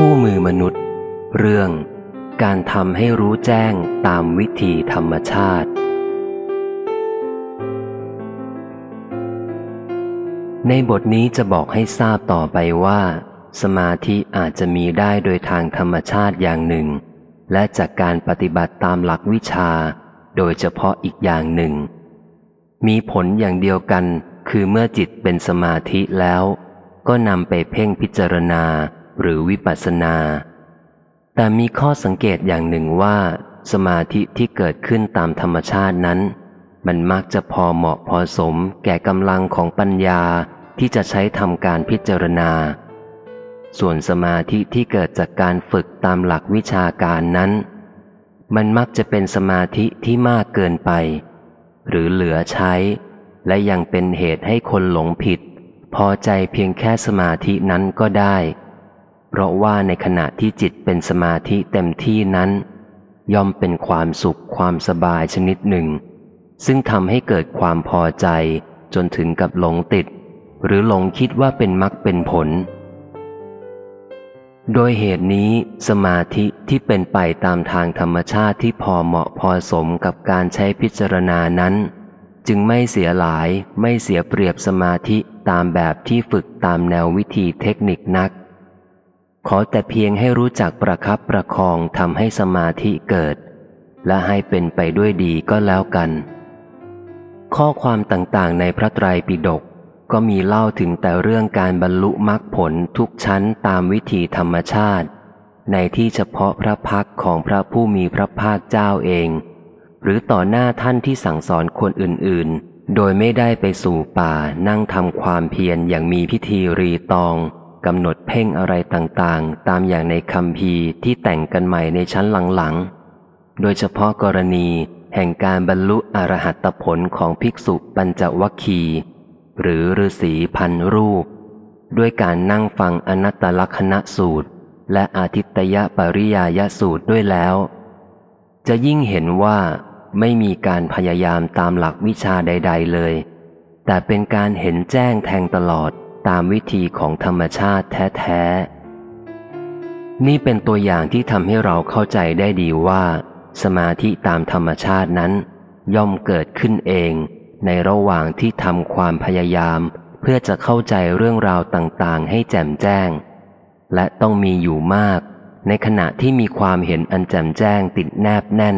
คู่มือมนุษย์ เรื่อง การทำให้รู้แจ้งตามวิธีธรรมชาติ ในบทนี้จะบอกให้ทราบต่อไปว่า สมาธิอาจจะมีได้โดยทางธรรมชาติอย่างหนึ่ง และจากการปฏิบัติตามหลักวิชา โดยเฉพาะอีกอย่างหนึ่ง มีผลอย่างเดียวกัน คือเมื่อจิตเป็นสมาธิแล้ว ก็นำไปเพ่งพิจารณา หรือวิปัสสนา แต่มีข้อสังเกตอย่างหนึ่งว่า สมาธิที่เกิดขึ้นตามธรรมชาตินั้น มันมักจะพอเหมาะพอสมแก่กำลังของปัญญาที่จะใช้ทำการพิจารณา ส่วนสมาธิที่เกิดจากการฝึกตามหลักวิชาการนั้น มันมักจะเป็นสมาธิที่มากเกินไป หรือเหลือใช้ และยังเป็นเหตุให้คนหลงผิด พอใจเพียงแค่สมาธินั้นก็ได้ เพราะว่าในขณะที่จิตเป็นสมาธิเต็มที่นั้น ย่อมเป็นความสุขความสบายชนิดหนึ่ง ซึ่งทำให้เกิดความพอใจจนถึงกับหลงติด หรือหลงคิดว่าเป็นมรรคเป็นผล โดยเหตุนี้สมาธิที่เป็นไปตามทางธรรมชาติที่พอเหมาะพอสมกับการใช้พิจารณานั้น จึงไม่เสียหลายไม่เสียเปรียบสมาธิตามแบบที่ฝึกตามแนววิธีเทคนิคนัก ขอแต่เพียงให้รู้จักประครับประคองทำให้สมาธิเกิด และให้เป็นไปด้วยดีก็แล้วกัน ข้อความต่างๆ ในพระไตรปิฎกก็มีเล่าถึงแต่เรื่องการบรรลุมรรคผลทุกชั้นตามวิธีธรรมชาติ ในที่เฉพาะพระพักของพระผู้มีพระภาคเจ้าเอง หรือต่อหน้าท่านที่สั่งสอนคนอื่นๆ โดยไม่ได้ไปสู่ป่านั่งทำความเพียรอย่างมีพิธีรีตอง กำหนดเพ่งอะไรต่างๆ ตามอย่างในคำพีที่แต่งกันใหม่ในชั้นหลังๆ โดยเฉพาะกรณีแห่งการบรรลุอรหัตผลของภิกษุปัญจวัคคีหรือฤาษีพันรูป ด้วยการนั่งฟังอนัตตลกนณสูตร และอาทิตยปริยายสูตรด้วยแล้ว จะยิ่งเห็นว่าไม่มีการพยายามตามหลักวิชาใด ๆเลย แต่เป็นการเห็นแจ้งแทงตลอด ตามวิธีของธรรมชาติแท้ๆ นี่เป็นตัวอย่างที่ทำให้เราเข้าใจได้ดีว่า สมาธิตามธรรมชาตินั้น ย่อมเกิดขึ้นเอง ในระหว่างที่ทำความพยายาม เพื่อจะเข้าใจเรื่องราวต่างๆ ให้แจ่มแจ้ง และต้องมีอยู่มาก ในขณะที่มีความเห็นอันแจ่มแจ้งติดแนบแน่น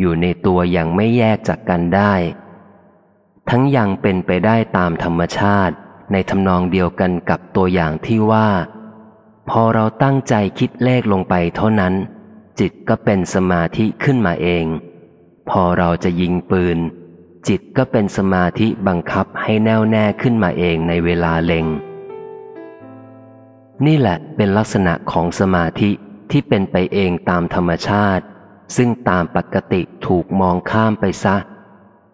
อยู่ในตัวอย่างไม่แยกจากกันได้ ทั้งยังเป็นไปได้ตามธรรมชาติ ในทำนองเดียวกันกับตัวอย่างที่ว่า พอเราตั้งใจคิดเลขลงไปเท่านั้น จิตก็เป็นสมาธิขึ้นมาเอง พอเราจะยิงปืน จิตก็เป็นสมาธิบังคับให้แน่วแน่ขึ้นมาเองในเวลาเล็ง นี่แหละเป็นลักษณะของสมาธิที่เป็นไปเองตามธรรมชาติ ซึ่งตามปกติถูกมองข้ามไปซะ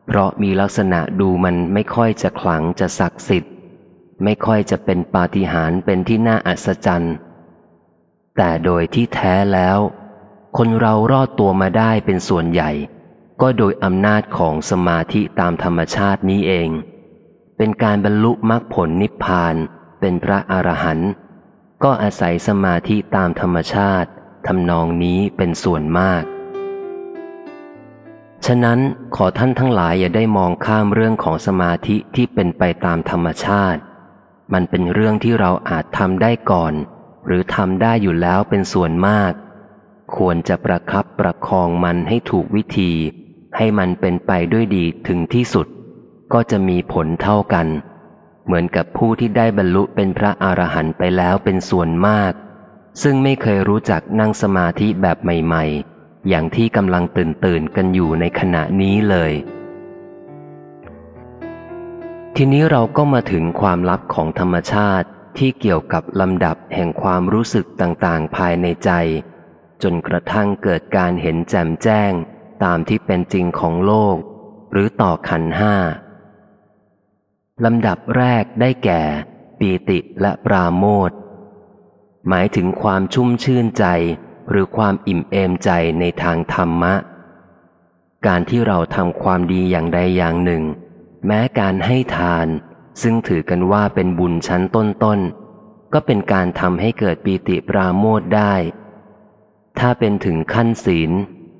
เพราะมีลักษณะดูมันไม่ค่อยจะขลังจะศักดิ์สิทธิ์ ไม่ค่อยจะเป็นปาฏิหาริย์เป็นที่น่าอัศจรรย์ แต่โดยที่แท้แล้ว คนเรารอดตัวมาได้เป็นส่วนใหญ่ ก็โดยอำนาจของสมาธิตามธรรมชาตินี้เอง เป็นการบรรลุมรรคผลนิพพาน เป็นพระอรหันต์ก็อาศัยสมาธิตามธรรมชาติทำนองนี้เป็นส่วนมาก ฉะนั้นขอท่านทั้งหลายอย่าได้มองข้ามเรื่องของสมาธิที่เป็นไปตามธรรมชาติ มันเป็นเรื่องที่เราอาจทำได้ก่อน หรือทำได้อยู่แล้วเป็นส่วนมาก ควรจะประครับประคองมันให้ถูกวิธี ให้มันเป็นไปด้วยดีถึงที่สุด ก็จะมีผลเท่ากัน เหมือนกับผู้ที่ได้บรรลุเป็นพระอรหันต์ไปแล้วเป็นส่วนมาก ซึ่งไม่เคยรู้จักนั่งสมาธิแบบใหม่ ๆ อย่างที่กำลังตื่นตื่นกันอยู่ในขณะนี้เลย ทีนี้เราก็มาถึงความลับของธรรมชาติที่เกี่ยวกับลำดับแห่งความรู้สึกต่างๆ ภายในใจ จนกระทั่งเกิดการเห็นแจ่มแจ้ง ตามที่เป็นจริงของโลก หรือต่อขันห้าลำดับแรกได้แก่ ปีติและปราโมทหมายถึงความชุ่มชื่นใจ หรือความอิ่มเอมใจในทางธรรมะ การที่เราทำความดีอย่างใดอย่างหนึ่ง แม้การให้ทาน ซึ่งถือกันว่าเป็นบุญชั้นต้นๆ ก็เป็นการทำให้เกิดปีติปราโมทได้ ถ้าเป็นถึงขั้นศีล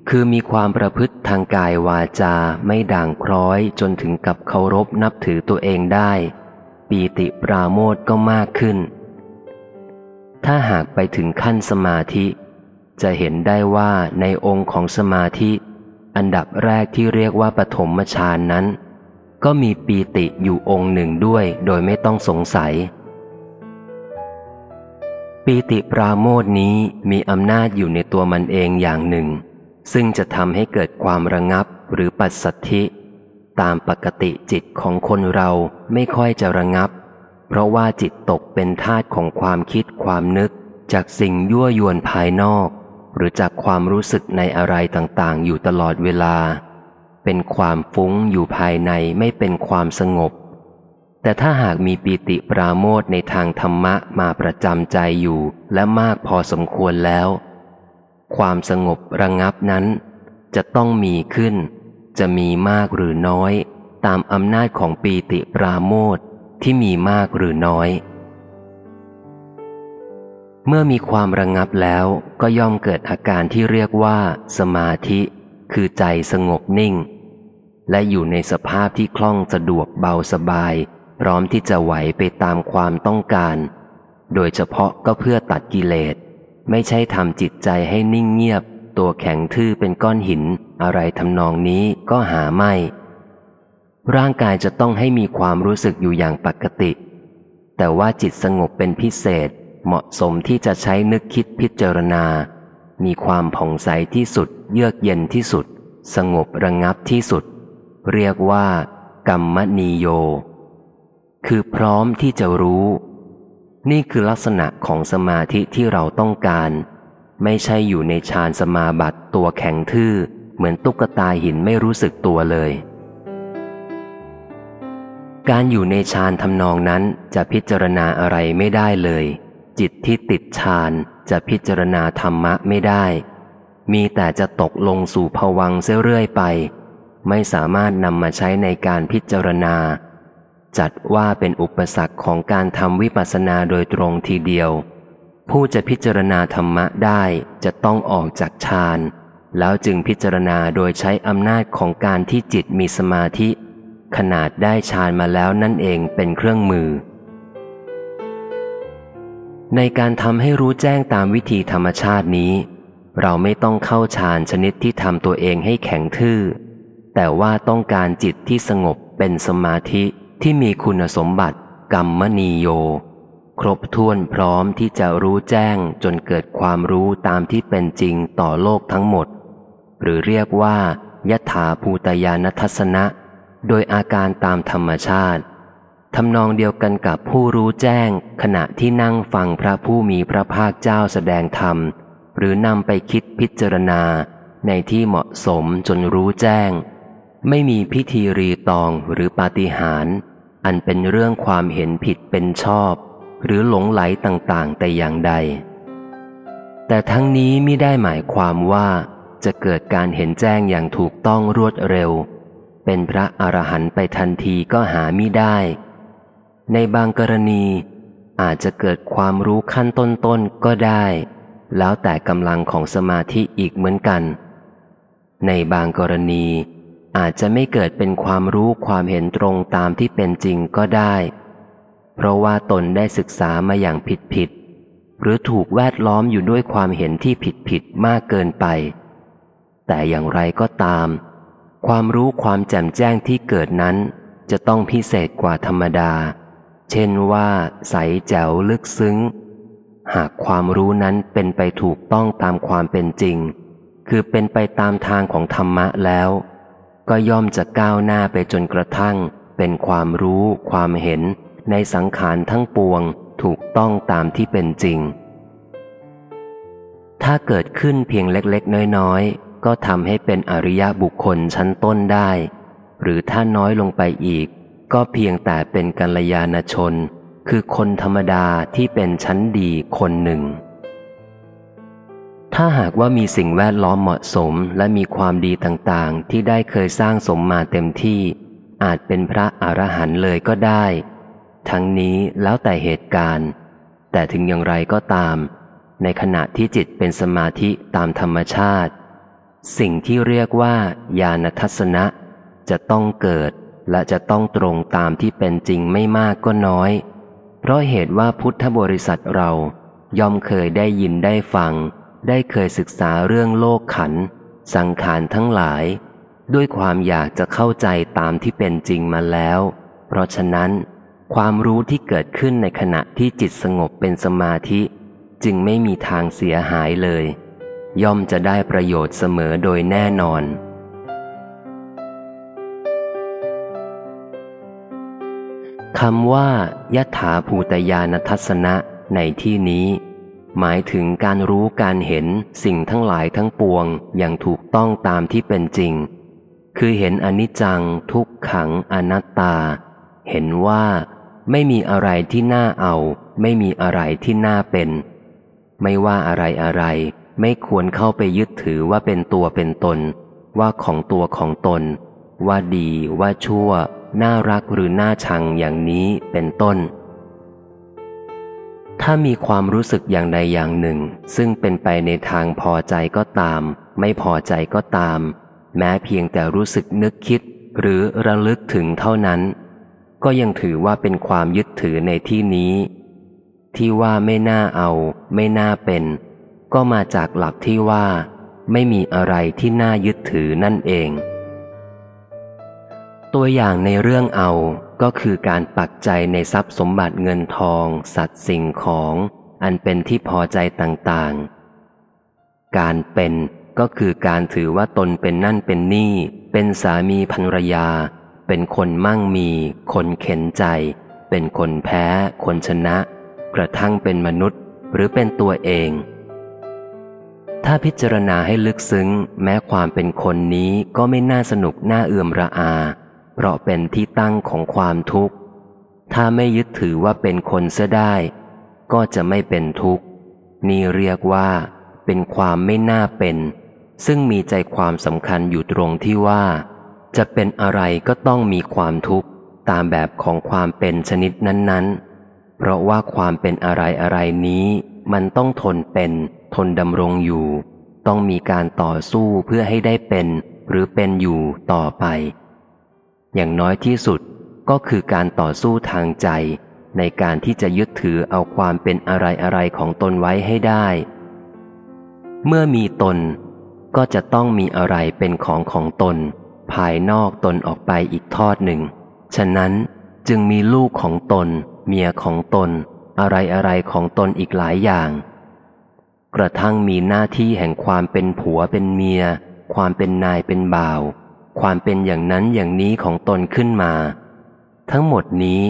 คือมีความประพฤติทางกายวาจาไม่ด่างพร้อยจนถึงกับเคารพนับถือตัวเองได้ ปีติปราโมทก็มากขึ้น ถ้าหากไปถึงขั้นสมาธิ จะเห็นได้ว่าในองค์ของสมาธิ อันดับแรกที่เรียกว่าปฐมฌานนั้น ก็มีปีติอยู่องค์หนึ่งด้วยโดยไม่ต้องสงสัย ปีติปราโมทนี้มีอำนาจอยู่ในตัวมันเองอย่างหนึ่ง ซึ่งจะทำให้เกิดความระงับหรือปัสสัทธิ ตามปกติจิตของคนเราไม่ค่อยจะระงับ เพราะว่าจิตตกเป็นทาตของความคิดความนึกจากสิ่งยั่วยวนภายนอก หรือจากความรู้สึกในอะไรต่างๆ อยู่ตลอดเวลา เป็นความฟุ้งอยู่ภายในไม่เป็นความสงบ แต่ถ้าหากมีปีติปราโมทในทางธรรมะมาประจำใจอยู่และมากพอสมควรแล้ว ความสงบระงงับนั้น จะต้องมีขึ้น จะมีมากหรือน้อย ตามอำนาจของปีติปราโมทที่มีมากหรือน้อย เมื่อมีความระงงับแล้วก็ย่อมเกิดอาการที่เรียกว่า สมาธิ คือใจสงบนิ่ง และอยู่ในสภาพที่คล่องสะดวกเบาสบาย พร้อมที่จะไหวไปตามความต้องการ โดยเฉพาะก็เพื่อตัดกิเลส ไม่ใช่ทำจิตใจให้นิ่งเงียบ ตัวแข็งทื่อเป็นก้อนหิน อะไรทำนองนี้ก็หาไม่ ร่างกายจะต้องให้มีความรู้สึกอยู่อย่างปกติ แต่ว่าจิตสงบเป็นพิเศษ เหมาะสมที่จะใช้นึกคิดพิจารณา มีความผ่องใสที่สุด เยือกเย็นที่สุด สงบระงงับที่สุด เรียกว่า กรรมนีโย คือพร้อมที่จะรู้ นี่คือลักษณะของสมาธิที่เราต้องการ ไม่ใช่อยู่ในฌานสมาบัติตัวแข็งทื่อ เหมือนตุ๊กตาหินไม่รู้สึกตัวเลย การอยู่ในฌานทำนองนั้นจะพิจารณาอะไรไม่ได้เลย จิตที่ติดฌานจะพิจารณาธรรมะไม่ได้ มีแต่จะตกลงสู่ภวังเเรื่อยไป ไม่สามารถนำมาใช้ในการพิจารณา จัดว่าเป็นอุปสรรคของการทำวิปัสสนาโดยตรงทีเดียว ผู้จะพิจารณาธรรมะได้จะต้องออกจากฌานแล้วจึงพิจารณาโดยใช้อำนาจของการที่จิตมีสมาธิ ขนาดได้ฌานมาแล้วนั่นเองเป็นเครื่องมือ ในการทำให้รู้แจ้งตามวิธีธรรมชาตินี้ เราไม่ต้องเข้าฌานชนิดที่ทำตัวเองให้แข็งทื่อ แต่ว่าต้องการจิตที่สงบเป็นสมาธิที่มีคุณสมบัติกรรมนีโย ครบถ้วนพร้อมที่จะรู้แจ้งจนเกิดความรู้ตามที่เป็นจริงต่อโลกทั้งหมด หรือเรียกว่ายถาภูตยานทัศนะ โดยอาการตามธรรมชาติทำนองเดียวกันกับผู้รู้แจ้ง ขณะที่นั่งฟังพระผู้มีพระภาคเจ้าแสดงธรรม หรือนำไปคิดพิจารณา ในที่เหมาะสมจนรู้แจ้ง ไม่มีพิธีรีตองหรือปาฏิหาริย์อันเป็นเรื่องความเห็นผิดเป็นชอบ หรือหลงไหลต่างๆ แต่อย่างใด แต่ทั้งนี้ไม่ได้หมายความว่าจะเกิดการเห็นแจ้งอย่างถูกต้องรวดเร็ว เป็นพระอรหันต์ไปทันทีก็หาไม่ได้ ในบางกรณีอาจจะเกิดความรู้ขั้นต้นๆก็ได้ แล้วแต่กำลังของสมาธิอีกเหมือนกัน ในบางกรณี อาจจะไม่เกิดเป็นความรู้ความเห็นตรงตามที่เป็นจริงก็ได้ เพราะว่าตนได้ศึกษามาอย่างผิดผิด หรือถูกแวดล้อมอยู่ด้วยความเห็นที่ผิดผิดมากเกินไป แต่อย่างไรก็ตาม ความรู้ความแจ่มแจ้งที่เกิดนั้น จะต้องพิเศษกว่าธรรมดา เช่นว่า ใสแจ๋วลึกซึ้ง หากความรู้นั้นเป็นไปถูกต้องตามความเป็นจริง คือเป็นไปตามทางของธรรมะแล้ว ก็ย่อมจะก้าวหน้าไปจนกระทั่ง เป็นความรู้ความเห็นในสังขารทั้งปวงถูกต้องตามที่เป็นจริง ถ้าเกิดขึ้นเพียงเล็กๆ น้อยๆ ก็ทำให้เป็นอริยบุคคลชั้นต้นได้ หรือถ้าน้อยลงไปอีก ก็เพียงแต่เป็นกัลยาณชน คือคนธรรมดาที่เป็นชั้นดีคนหนึ่ง ถ้าหากว่ามีสิ่งแวดล้อมเหมาะสมและมีความดีต่างๆ ที่ได้เคยสร้างสมมาเต็มที่ อาจเป็นพระอรหันต์เลยก็ได้ ทั้งนี้แล้วแต่เหตุการณ์แแต่ถึงอย่างไรก็ตาม ในขณะที่จิตเป็นสมาธิตามธรรมชาติ สิ่งที่เรียกว่า ญาณทัศนะ จะต้องเกิดและจะต้องตรงตามที่เป็นจริงไม่มากก็น้อย เพราะเหตุว่าพุทธบริษัทเราย่อมเคยได้ยินได้ฟัง ได้เคยศึกษาเรื่องโลกขัน สังขารทั้งหลาย ด้วยความอยากจะเข้าใจตามที่เป็นจริงมาแล้ว เพราะฉะนั้น ความรู้ที่เกิดขึ้นในขณะที่จิตสงบเป็นสมาธิ จึงไม่มีทางเสียหายเลย ย่อมจะได้ประโยชน์เสมอโดยแน่นอนคำว่ายถาภูตยานทัศนะในที่นี้ หมายถึงการรู้การเห็นสิ่งทั้งหลายทั้งปวงอย่างถูกต้องตามที่เป็นจริง คือเห็นอนิจจัง ทุกขังอนัตตา เห็นว่าไม่มีอะไรที่น่าเอา ไม่มีอะไรที่น่าเป็น ไม่ว่าอะไรอะไร ไม่ควรเข้าไปยึดถือว่าเป็นตัวเป็นตน ว่าของตัวของตน ว่าดีว่าชั่ว น่ารักหรือน่าชังอย่างนี้เป็นต้น ถ้ามีความรู้สึกอย่างใดอย่างหนึ่ง ซึ่งเป็นไปในทางพอใจก็ตาม ไม่พอใจก็ตาม แม้เพียงแต่รู้สึกนึกคิด หรือระลึกถึงเท่านั้น ก็ยังถือว่าเป็นความยึดถือในที่นี้ ที่ว่าไม่น่าเอา ไม่น่าเป็น ก็มาจากหลักที่ว่า ไม่มีอะไรที่น่ายึดถือนั่นเอง ตัวอย่างในเรื่องเอา ก็คือการปักใจในทรัพย์สมบัติเงินทอง สัตว์สิ่งของ อันเป็นที่พอใจต่างๆ การเป็นก็คือการถือว่าตนเป็นนั่นเป็นนี่ เป็นสามีภรรยา เป็นคนมั่งมี คนเข็นใจ เป็นคนแพ้ คนชนะ กระทั่งเป็นมนุษย์ หรือเป็นตัวเอง ถ้าพิจารณาให้ลึกซึ้ง แม้ความเป็นคนนี้ก็ไม่น่าสนุกน่าเอื่มระอา เพราะเป็นที่ตั้งของความทุกข์ ถ้าไม่ยึดถือว่าเป็นคนเสียได้ ก็จะไม่เป็นทุกข์ นี่เรียกว่าเป็นความไม่น่าเป็น ซึ่งมีใจความสำคัญอยู่ตรงที่ว่า จะเป็นอะไรก็ต้องมีความทุกข์ตามแบบของความเป็นชนิดนั้นๆ เพราะว่าความเป็นอะไรอะไรนี้ มันต้องทนเป็น ทนดำรงอยู่ ต้องมีการต่อสู้เพื่อให้ได้เป็น หรือเป็นอยู่ต่อไป อย่างน้อยที่สุดก็คือการต่อสู้ทางใจ ในการที่จะยึดถือเอาความเป็นอะไรอะไรของตนไว้ให้ได้ เมื่อมีตนก็จะต้องมีอะไรเป็นของของตน ภายนอกตนออกไปอีกทอดหนึ่ง ฉะนั้นจึงมีลูกของตน เมียของตน อะไรอะไรของตนอีกหลายอย่าง กระทั่งมีหน้าที่แห่งความเป็นผัวเป็นเมีย ความเป็นนายเป็นบ่าว ความเป็นอย่างนั้นอย่างนี้ของตนขึ้นมา ทั้งหมดนี้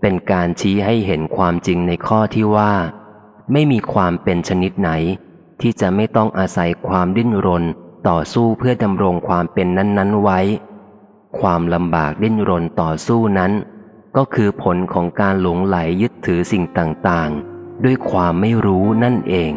เป็นการชี้ให้เห็นความจริงในข้อที่ว่า ไม่มีความเป็นชนิดไหน ที่จะไม่ต้องอาศัยความดิ้นรนต่อสู้เพื่อดำรงความเป็นนั้น ๆ ไว้ ความลำบากดิ้นรนต่อสู้นั้น ก็คือผลของการหลงไหลยึดถือสิ่งต่างๆ ด้วยความไม่รู้นั่นเอง